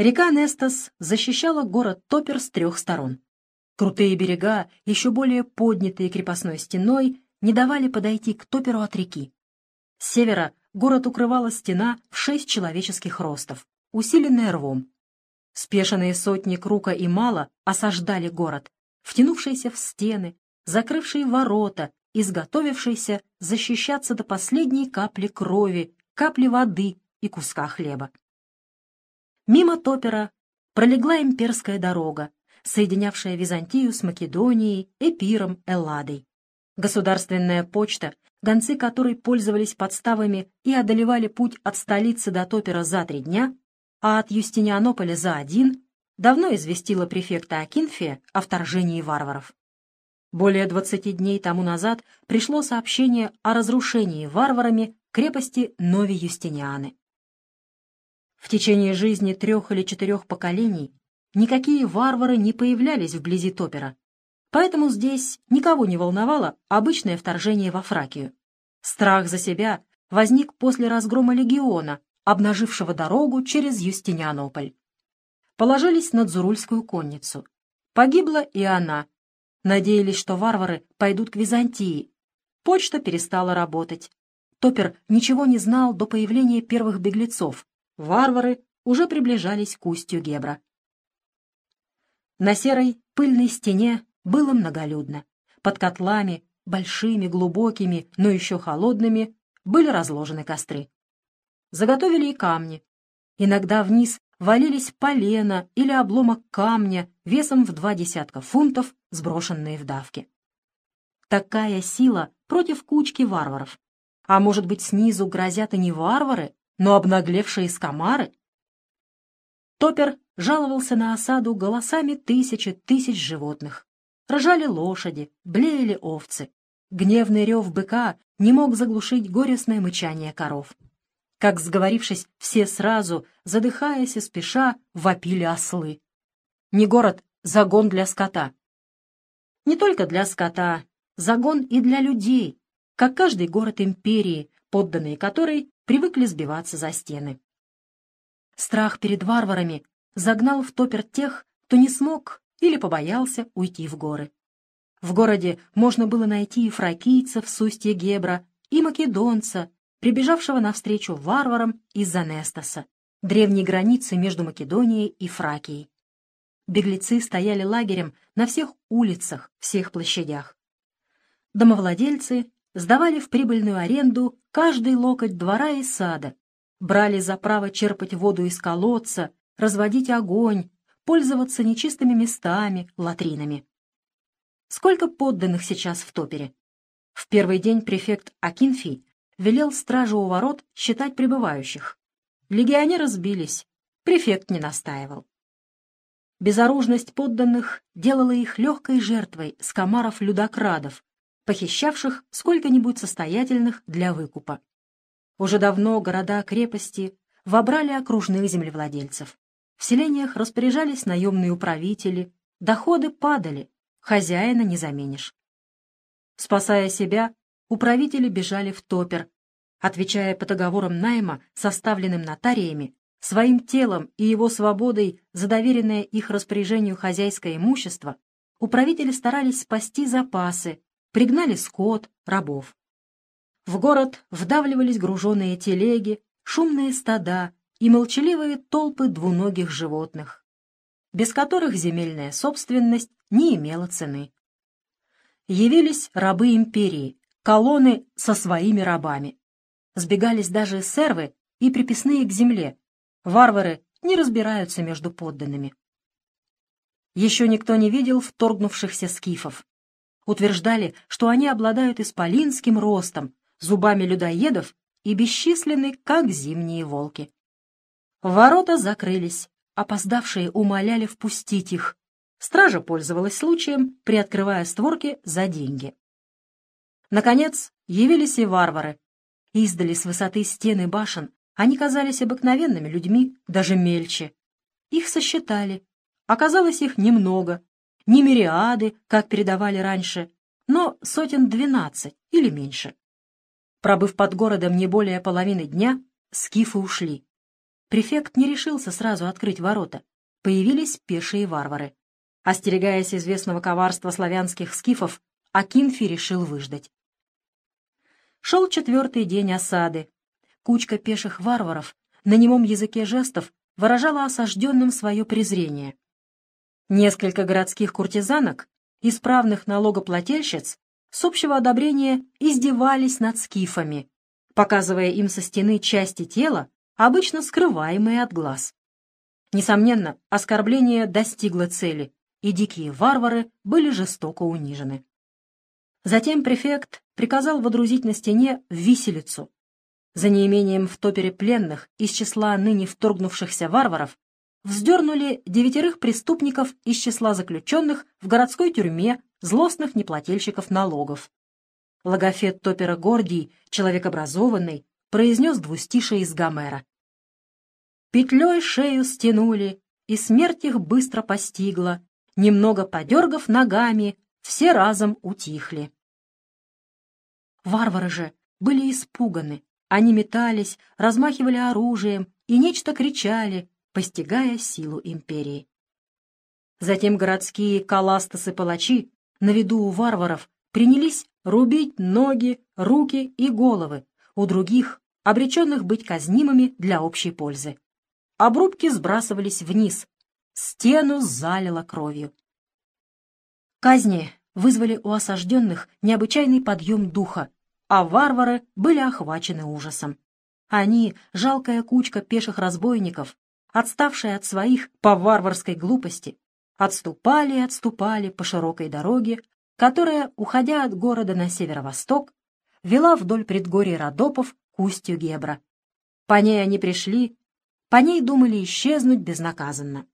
Река Нестас защищала город Топер с трех сторон. Крутые берега, еще более поднятые крепостной стеной, не давали подойти к Топеру от реки. С севера город укрывала стена в шесть человеческих ростов, усиленная рвом. Спешенные сотни Крука и Мала осаждали город, втянувшиеся в стены, закрывшие ворота, изготовившиеся защищаться до последней капли крови, капли воды и куска хлеба. Мимо Топера пролегла имперская дорога, соединявшая Византию с Македонией, Эпиром, Элладой. Государственная почта, гонцы которой пользовались подставами и одолевали путь от столицы до Топера за три дня, а от Юстинианополя за один, давно известила префекта Акинфия о вторжении варваров. Более двадцати дней тому назад пришло сообщение о разрушении варварами крепости Нови Юстинианы. В течение жизни трех или четырех поколений никакие варвары не появлялись вблизи Топера, поэтому здесь никого не волновало обычное вторжение во Фракию. Страх за себя возник после разгрома легиона, обнажившего дорогу через Юстинианополь. Положились на Дзурульскую конницу. Погибла и она. Надеялись, что варвары пойдут к Византии. Почта перестала работать. Топер ничего не знал до появления первых беглецов. Варвары уже приближались к устью Гебра. На серой пыльной стене было многолюдно. Под котлами, большими, глубокими, но еще холодными, были разложены костры. Заготовили и камни. Иногда вниз валились полено или обломок камня весом в два десятка фунтов, сброшенные в давке. Такая сила против кучки варваров. А может быть, снизу грозят и не варвары, но обнаглевшие скомары? Топер жаловался на осаду голосами тысячи тысяч животных. Ржали лошади, блеяли овцы. Гневный рев быка не мог заглушить горестное мычание коров. Как сговорившись, все сразу, задыхаясь и спеша, вопили ослы. Не город, загон для скота. Не только для скота, загон и для людей, как каждый город империи, подданные которой привыкли сбиваться за стены. Страх перед варварами загнал в топер тех, кто не смог или побоялся уйти в горы. В городе можно было найти и фракийцев с устья Гебра, и македонца, прибежавшего навстречу варварам из-за Нестаса, древней границы между Македонией и Фракией. Беглецы стояли лагерем на всех улицах, всех площадях. Домовладельцы сдавали в прибыльную аренду каждый локоть двора и сада, брали за право черпать воду из колодца, разводить огонь, пользоваться нечистыми местами, латринами. Сколько подданных сейчас в топере? В первый день префект Акинфий велел стражу у ворот считать прибывающих. Легионеры сбились, префект не настаивал. Безоружность подданных делала их легкой жертвой скомаров-людокрадов, похищавших сколько-нибудь состоятельных для выкупа. Уже давно города-крепости вобрали окружных землевладельцев. В селениях распоряжались наемные управители, доходы падали, хозяина не заменишь. Спасая себя, управители бежали в топер, отвечая по договорам найма, составленным нотариями, своим телом и его свободой за доверенное их распоряжению хозяйское имущество, управители старались спасти запасы, пригнали скот, рабов. В город вдавливались груженные телеги, шумные стада и молчаливые толпы двуногих животных, без которых земельная собственность не имела цены. Явились рабы империи, колонны со своими рабами. Сбегались даже сервы и приписные к земле. Варвары не разбираются между подданными. Еще никто не видел вторгнувшихся скифов утверждали, что они обладают исполинским ростом, зубами людоедов и бесчисленны, как зимние волки. Ворота закрылись, опоздавшие умоляли впустить их. Стража пользовалась случаем, приоткрывая створки за деньги. Наконец, явились и варвары. Издали с высоты стены башен они казались обыкновенными людьми, даже мельче. Их сосчитали. Оказалось их немного, не мириады, как передавали раньше, но сотен двенадцать или меньше. Пробыв под городом не более половины дня, скифы ушли. Префект не решился сразу открыть ворота. Появились пешие варвары. Остерегаясь известного коварства славянских скифов, Акинфи решил выждать. Шел четвертый день осады. Кучка пеших варваров на немом языке жестов выражала осажденным свое презрение. Несколько городских куртизанок, исправных налогоплательщиц, с общего одобрения издевались над скифами, показывая им со стены части тела, обычно скрываемые от глаз. Несомненно, оскорбление достигло цели, и дикие варвары были жестоко унижены. Затем префект приказал водрузить на стене виселицу. За неимением в топере пленных из числа ныне вторгнувшихся варваров вздернули девятерых преступников из числа заключенных в городской тюрьме злостных неплательщиков налогов. Логофет Топера Гордий, человек образованный, произнес двустишие из Гомера. Петлей шею стянули, и смерть их быстро постигла. Немного подергав ногами, все разом утихли. Варвары же были испуганы. Они метались, размахивали оружием и нечто кричали, постигая силу империи. Затем городские каластасы-палачи на виду у варваров принялись рубить ноги, руки и головы, у других, обреченных быть казнимыми для общей пользы. Обрубки сбрасывались вниз, стену залило кровью. Казни вызвали у осажденных необычайный подъем духа, а варвары были охвачены ужасом. Они, жалкая кучка пеших разбойников, отставшие от своих по варварской глупости, отступали и отступали по широкой дороге, которая, уходя от города на северо-восток, вела вдоль предгорий Родопов к устью Гебра. По ней они пришли, по ней думали исчезнуть безнаказанно.